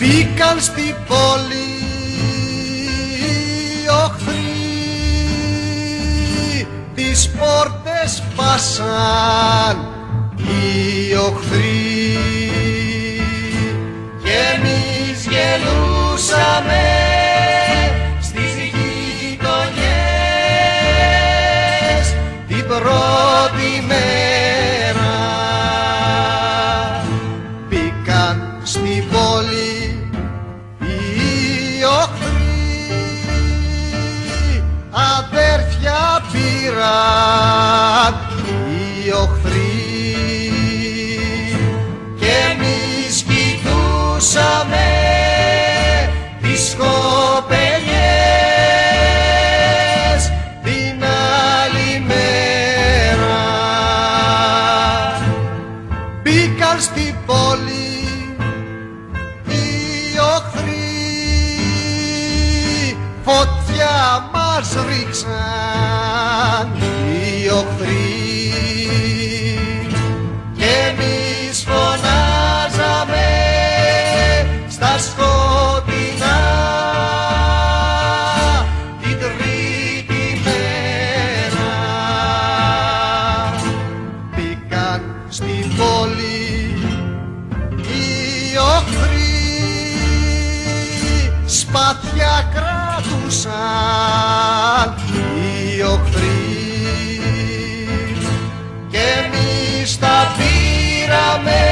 Μπήκαν στην πόλη οι οχθροί. Τις πόρτες πάσαν οι οχθροί. Και εμείς γελούσαμε στις γειτονιές. Την πρώτη πήραν οι οχθροί. Και εμείς κοιτούσαμε τις κοπελιές την άλλη μέρα. Μπήκαν στην πόλη οι οχθροί. Φωτιά μας ρίξαν οι οχθροί σπαθιά κράτουσαν οι οχθροί και εμείς τα πήραμε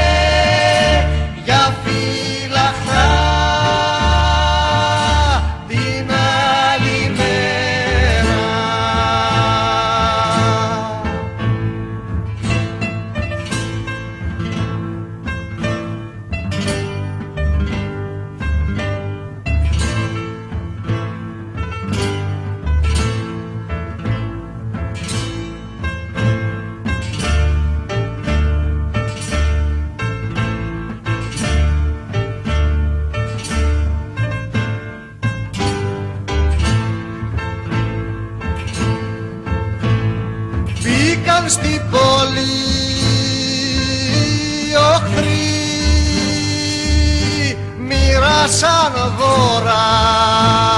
στην πόλη οι οχθροί μοιράσαν δώρα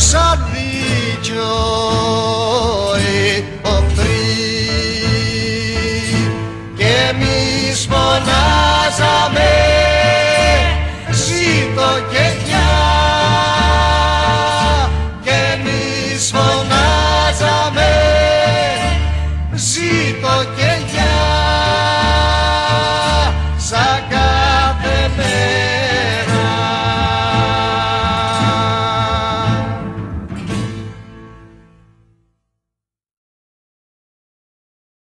σαν δίκιο ε, ο και μη φωνάζαμε ζήτω και και μη φωνάζαμε ζήτω και